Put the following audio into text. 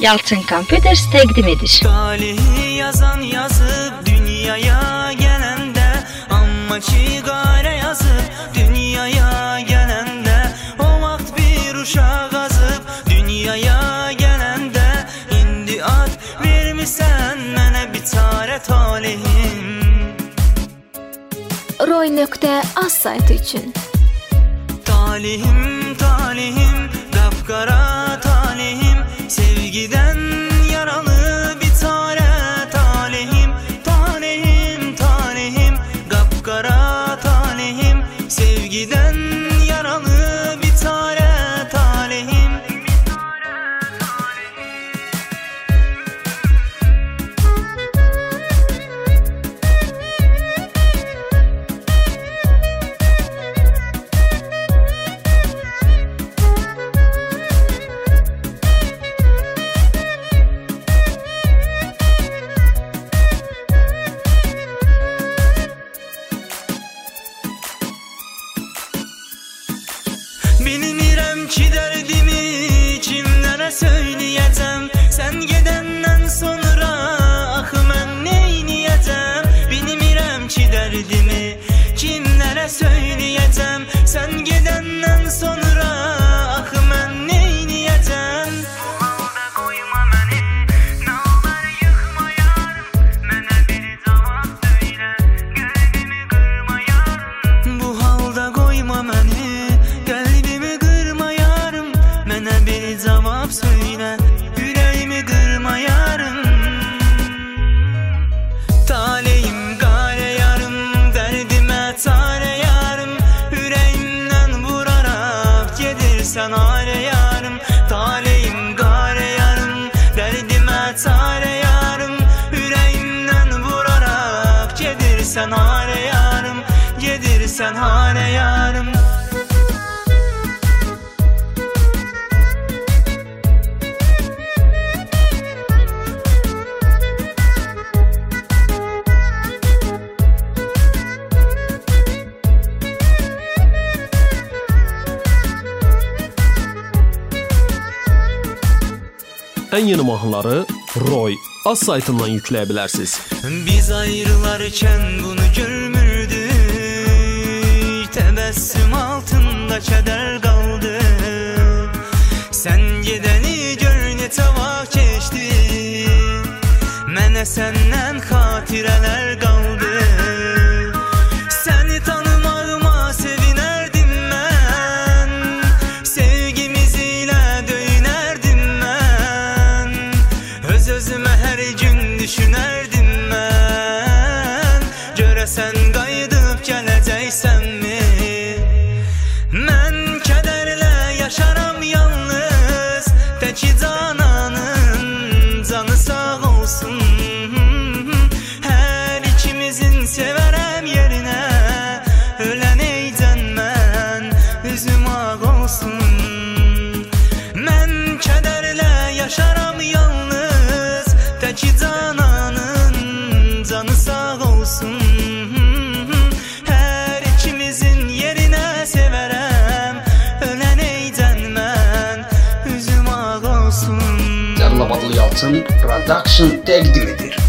Yalçın Computers təqdim edir. Talihi yazan yazıb dünyaya gələndə Amma ki qara yazıb dünyaya gələndə O vaxt bir uşaq azıb dünyaya gələndə İndi ad vermisən mənə biçarə talihim Roy.az saytı üçün Talihim talihim kapkara talihim Sevgiden yaralı bir çare talihim Talihim talihim kapkara talihim Sevgiden kimlərə söyləyəcəm Sən Gedirsən alə yarım Ən yeni mahnıları Roy az saytından yükləyə bilərsiniz. Biz ayrılarken bunu görmürdük Tebessüm altında keder kaldı. Sen gideni gör ne tavak geçti. Mənə səndən xatirələr qaldı Səni tanımağıma sevinərdim mən Sevgimiz ilə döyünərdim mən Öz özümə Kərbəlayı Yalçın Production təqdim edir.